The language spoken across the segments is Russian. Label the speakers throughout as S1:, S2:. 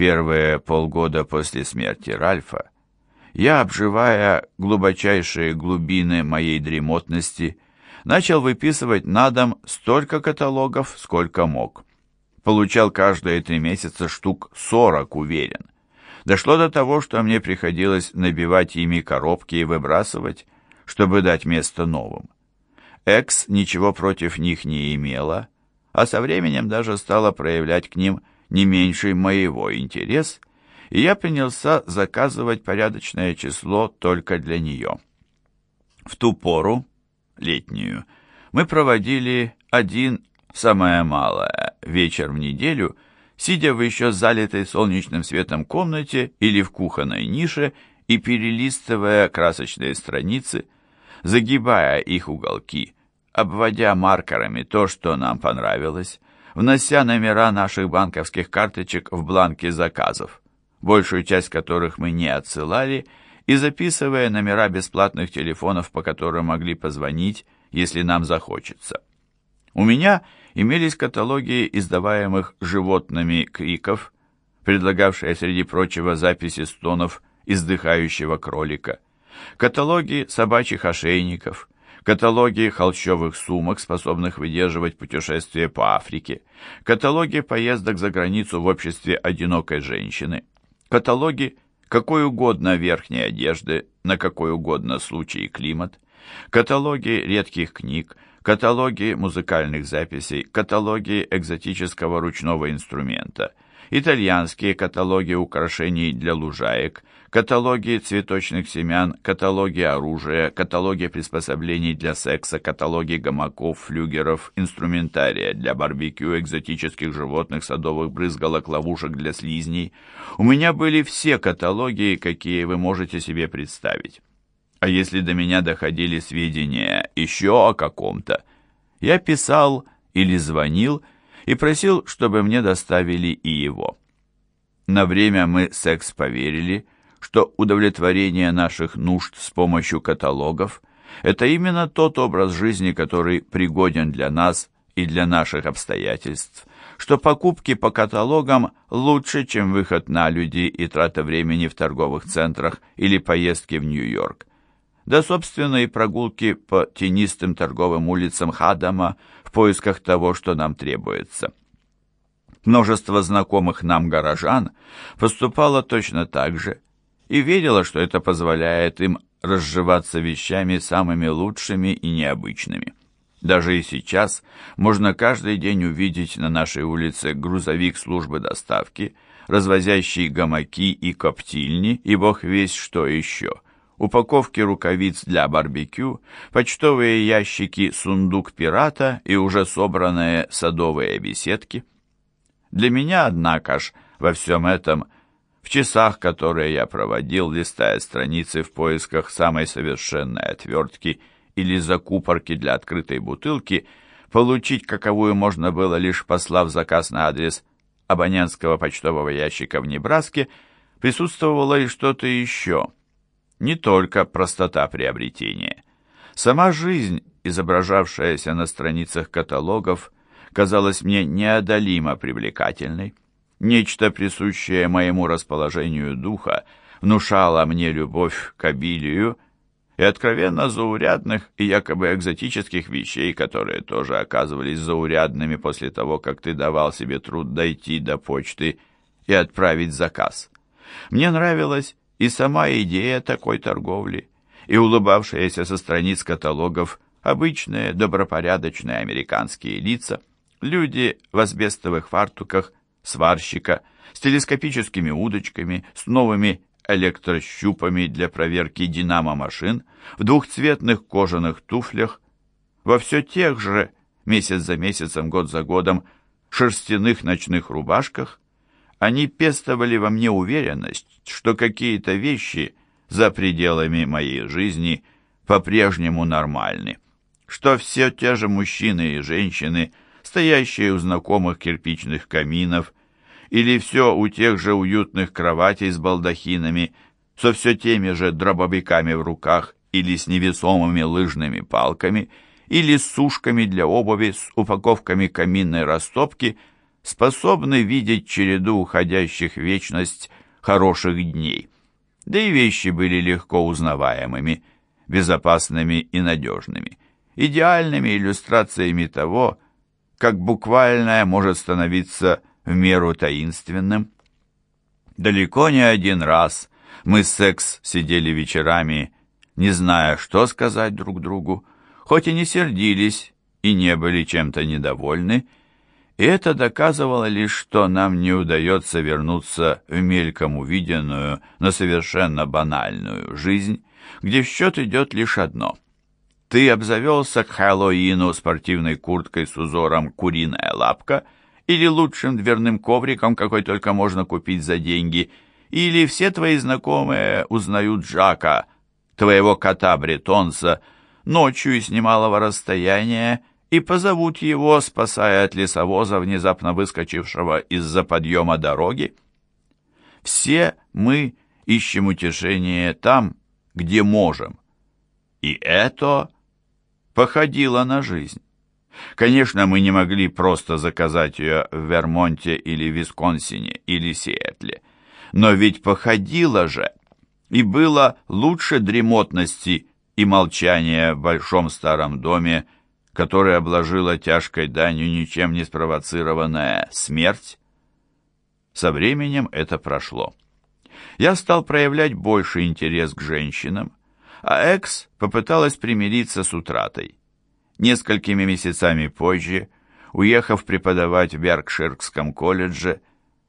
S1: первые полгода после смерти Ральфа, я, обживая глубочайшие глубины моей дремотности, начал выписывать на дом столько каталогов, сколько мог. Получал каждые три месяца штук сорок, уверен. Дошло до того, что мне приходилось набивать ими коробки и выбрасывать, чтобы дать место новым. Экс ничего против них не имела, а со временем даже стала проявлять к ним не меньший моего интерес, и я принялся заказывать порядочное число только для нее. В ту пору, летнюю, мы проводили один, самое малое, вечер в неделю, сидя в еще залитой солнечным светом комнате или в кухонной нише и перелистывая красочные страницы, загибая их уголки, обводя маркерами то, что нам понравилось, внося номера наших банковских карточек в бланки заказов, большую часть которых мы не отсылали, и записывая номера бесплатных телефонов, по которым могли позвонить, если нам захочется. У меня имелись каталоги издаваемых животными криков, предлагавшие, среди прочего, записи стонов издыхающего кролика, каталоги собачьих ошейников, каталоги холщовых сумок, способных выдерживать путешествия по Африке, каталоги поездок за границу в обществе одинокой женщины, каталоги какой угодно верхней одежды на какой угодно случай и климат, каталоги редких книг, каталоги музыкальных записей, каталоги экзотического ручного инструмента, итальянские каталоги украшений для лужаек, каталоги цветочных семян, каталоги оружия, каталоги приспособлений для секса, каталоги гамаков, флюгеров, инструментария для барбекю, экзотических животных, садовых брызгалок, ловушек для слизней. У меня были все каталоги, какие вы можете себе представить. А если до меня доходили сведения еще о каком-то, я писал или звонил и просил, чтобы мне доставили и его. На время мы секс поверили, что удовлетворение наших нужд с помощью каталогов – это именно тот образ жизни, который пригоден для нас и для наших обстоятельств, что покупки по каталогам лучше, чем выход на люди и трата времени в торговых центрах или поездки в Нью-Йорк. Да, собственно, и прогулки по тенистым торговым улицам Хадама в поисках того, что нам требуется. Множество знакомых нам горожан поступало точно так же – и верила, что это позволяет им разживаться вещами самыми лучшими и необычными. Даже и сейчас можно каждый день увидеть на нашей улице грузовик службы доставки, развозящий гамаки и коптильни, и бог весь что еще. Упаковки рукавиц для барбекю, почтовые ящики «Сундук пирата» и уже собранные садовые беседки. Для меня, однако ж, во всем этом – в часах, которые я проводил, листая страницы в поисках самой совершенной отвертки или закупорки для открытой бутылки, получить каковую можно было лишь послав заказ на адрес абонентского почтового ящика в Небраске, присутствовало и что-то еще. Не только простота приобретения. Сама жизнь, изображавшаяся на страницах каталогов, казалась мне неодолимо привлекательной. Нечто, присущее моему расположению духа, внушало мне любовь к обилию и откровенно заурядных и якобы экзотических вещей, которые тоже оказывались заурядными после того, как ты давал себе труд дойти до почты и отправить заказ. Мне нравилась и сама идея такой торговли, и улыбавшиеся со страниц каталогов обычные добропорядочные американские лица, люди в асбестовых фартуках сварщика с телескопическими удочками, с новыми электрощупами для проверки динамо-машин, в двухцветных кожаных туфлях, во все тех же, месяц за месяцем, год за годом, шерстяных ночных рубашках, они пестовали во мне уверенность, что какие-то вещи за пределами моей жизни по-прежнему нормальны, что все те же мужчины и женщины – стоящие у знакомых кирпичных каминов, или все у тех же уютных кроватей с балдахинами, со все теми же дробовиками в руках или с невесомыми лыжными палками, или с сушками для обуви, с упаковками каминной растопки, способны видеть череду уходящих в вечность хороших дней. Да и вещи были легко узнаваемыми, безопасными и надежными, идеальными иллюстрациями того, как буквальное может становиться в меру таинственным. Далеко не один раз мы с Секс сидели вечерами, не зная, что сказать друг другу, хоть и не сердились и не были чем-то недовольны, и это доказывало лишь, что нам не удается вернуться в мельком увиденную, но совершенно банальную жизнь, где в счет идет лишь одно. Ты обзавелся к Хэллоуину спортивной курткой с узором «Куриная лапка» или лучшим дверным ковриком, какой только можно купить за деньги, или все твои знакомые узнают Жака, твоего кота-бретонца, ночью и с немалого расстояния, и позовут его, спасая от лесовоза, внезапно выскочившего из-за подъема дороги. Все мы ищем утешение там, где можем. И это походило на жизнь. Конечно, мы не могли просто заказать ее в Вермонте или Висконсине или Сиэтле. Но ведь походило же, и было лучше дремотности и молчания в большом старом доме, которое обложила тяжкой данью ничем не спровоцированная смерть. Со временем это прошло. Я стал проявлять больше интерес к женщинам, а Экс попыталась примириться с утратой. Несколькими месяцами позже, уехав преподавать в Беркширском колледже,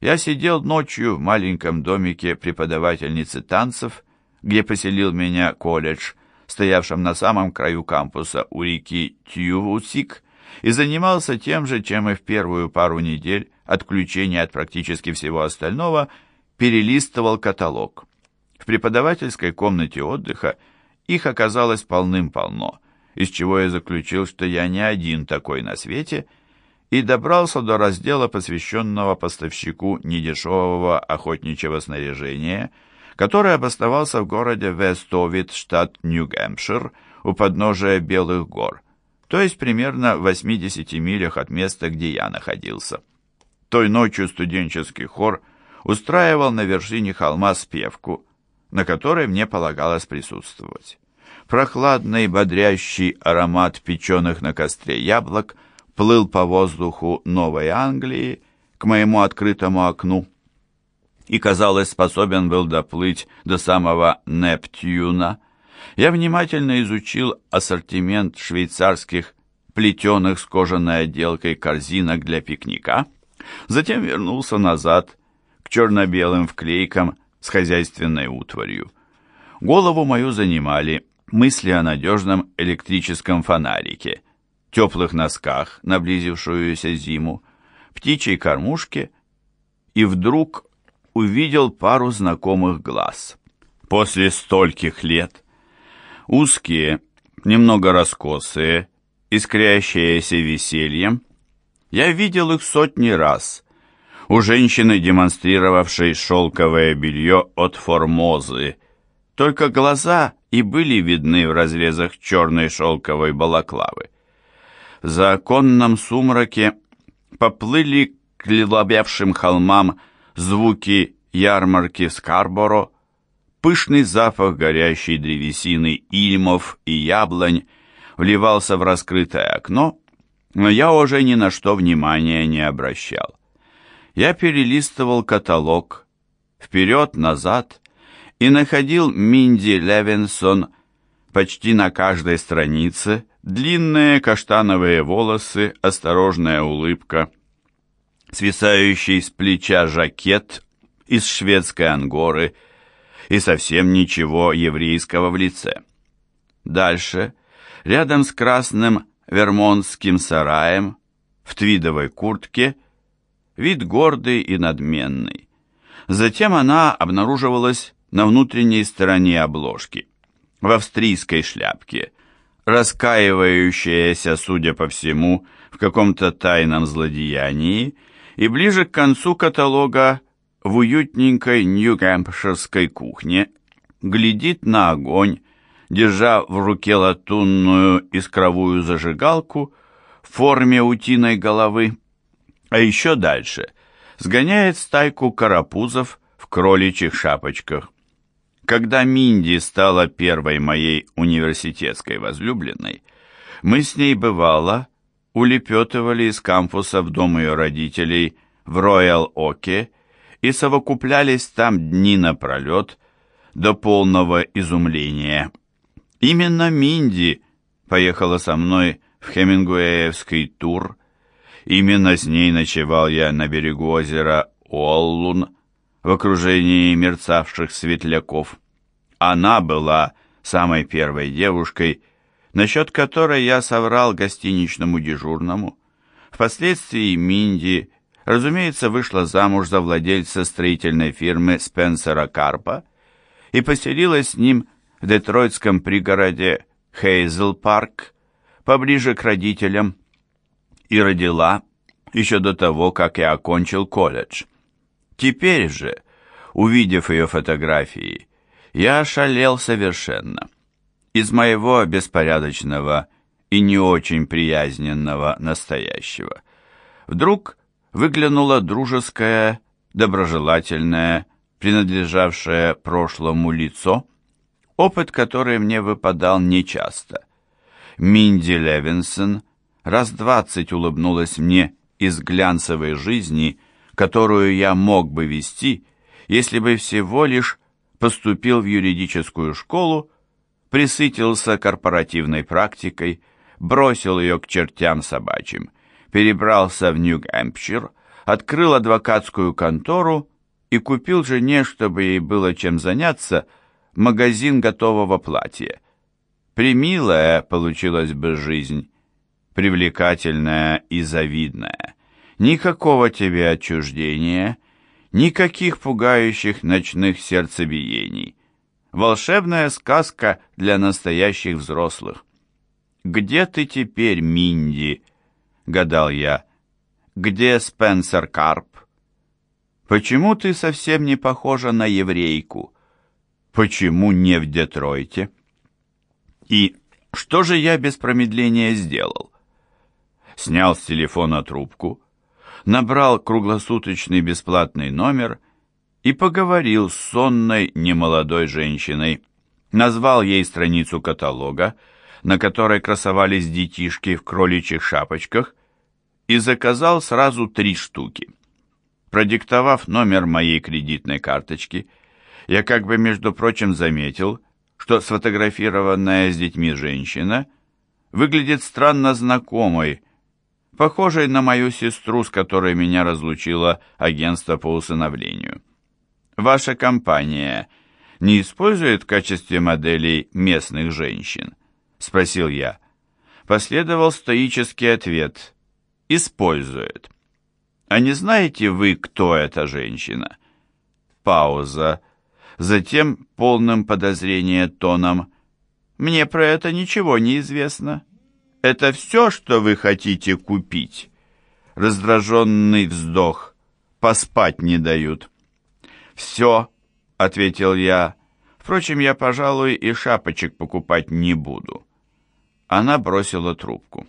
S1: я сидел ночью в маленьком домике преподавательницы танцев, где поселил меня колледж, стоявшем на самом краю кампуса у реки Тьювусик, и занимался тем же, чем и в первую пару недель отключения от практически всего остального, перелистывал каталог. В преподавательской комнате отдыха их оказалось полным-полно, из чего я заключил, что я не один такой на свете, и добрался до раздела, посвященного поставщику недешевого охотничьего снаряжения – который обосновался в городе Вестовит, штат Нью-Гэмпшир, у подножия Белых гор, то есть примерно в 80 милях от места, где я находился. Той ночью студенческий хор устраивал на вершине холма спевку, на которой мне полагалось присутствовать. Прохладный, бодрящий аромат печеных на костре яблок плыл по воздуху Новой Англии к моему открытому окну и, казалось, способен был доплыть до самого Нептюна, я внимательно изучил ассортимент швейцарских плетеных с кожаной отделкой корзинок для пикника, затем вернулся назад к черно-белым вклейкам с хозяйственной утварью. Голову мою занимали мысли о надежном электрическом фонарике, теплых носках на близившуюся зиму, птичьей кормушке, и вдруг увидел пару знакомых глаз. После стольких лет узкие, немного раскосые, искрящиеся весельем, я видел их сотни раз. У женщины, демонстрировавшей шелковое белье от Формозы, только глаза и были видны в разрезах черной шелковой балаклавы. В законном сумраке поплыли к лилобявшим холмам звуки ярмарки Скарборо, пышный запах горящей древесины ильмов и яблонь вливался в раскрытое окно, но я уже ни на что внимания не обращал. Я перелистывал каталог вперед-назад и находил Минди Левинсон почти на каждой странице, длинные каштановые волосы, осторожная улыбка — свисающий с плеча жакет из шведской ангоры и совсем ничего еврейского в лице. Дальше, рядом с красным вермонтским сараем, в твидовой куртке, вид гордый и надменный. Затем она обнаруживалась на внутренней стороне обложки, в австрийской шляпке, раскаивающаяся, судя по всему, в каком-то тайном злодеянии, и ближе к концу каталога в уютненькой нью-гэмпширской кухне глядит на огонь, держа в руке латунную искровую зажигалку в форме утиной головы. А еще дальше сгоняет стайку карапузов в кроличьих шапочках. Когда Минди стала первой моей университетской возлюбленной, мы с ней бывало улепетывали из кампуса в дом ее родителей в Роял-Оке и совокуплялись там дни напролет до полного изумления. Именно Минди поехала со мной в Хемингуэевский тур. Именно с ней ночевал я на берегу озера Уоллун в окружении мерцавших светляков. Она была самой первой девушкой, насчет которой я соврал гостиничному дежурному. Впоследствии Минди, разумеется, вышла замуж за владельца строительной фирмы Спенсера Карпа и поселилась с ним в детройтском пригороде Хейзел-парк, поближе к родителям, и родила еще до того, как я окончил колледж. Теперь же, увидев ее фотографии, я ошалел совершенно. Из моего беспорядочного и не очень приязненного настоящего вдруг выглянуло дружеское, доброжелательное, принадлежавшее прошлому лицо, опыт который мне выпадал нечасто. Минди Левинсон раз двадцать улыбнулась мне из глянцевой жизни, которую я мог бы вести, если бы всего лишь поступил в юридическую школу присытился корпоративной практикой, бросил ее к чертям собачьим, перебрался в Нью-Гэмпшир, открыл адвокатскую контору и купил жене, чтобы ей было чем заняться, магазин готового платья. Примилая получилась бы жизнь, привлекательная и завидная. Никакого тебе отчуждения, никаких пугающих ночных сердцебиений. Волшебная сказка для настоящих взрослых. «Где ты теперь, Минди?» — гадал я. «Где Спенсер Карп?» «Почему ты совсем не похожа на еврейку?» «Почему не в Детройте?» «И что же я без промедления сделал?» Снял с телефона трубку, набрал круглосуточный бесплатный номер — и поговорил с сонной немолодой женщиной. Назвал ей страницу каталога, на которой красовались детишки в кроличьих шапочках, и заказал сразу три штуки. Продиктовав номер моей кредитной карточки, я как бы, между прочим, заметил, что сфотографированная с детьми женщина выглядит странно знакомой, похожей на мою сестру, с которой меня разлучило агентство по усыновлению. Ваша компания не использует в качестве моделей местных женщин? Спросил я. Последовал стоический ответ. Использует. А не знаете вы, кто эта женщина? Пауза. Затем полным подозрения тоном. Мне про это ничего не известно. Это все, что вы хотите купить? Раздраженный вздох. Поспать не дают. «Все», — ответил я. «Впрочем, я, пожалуй, и шапочек покупать не буду». Она бросила трубку.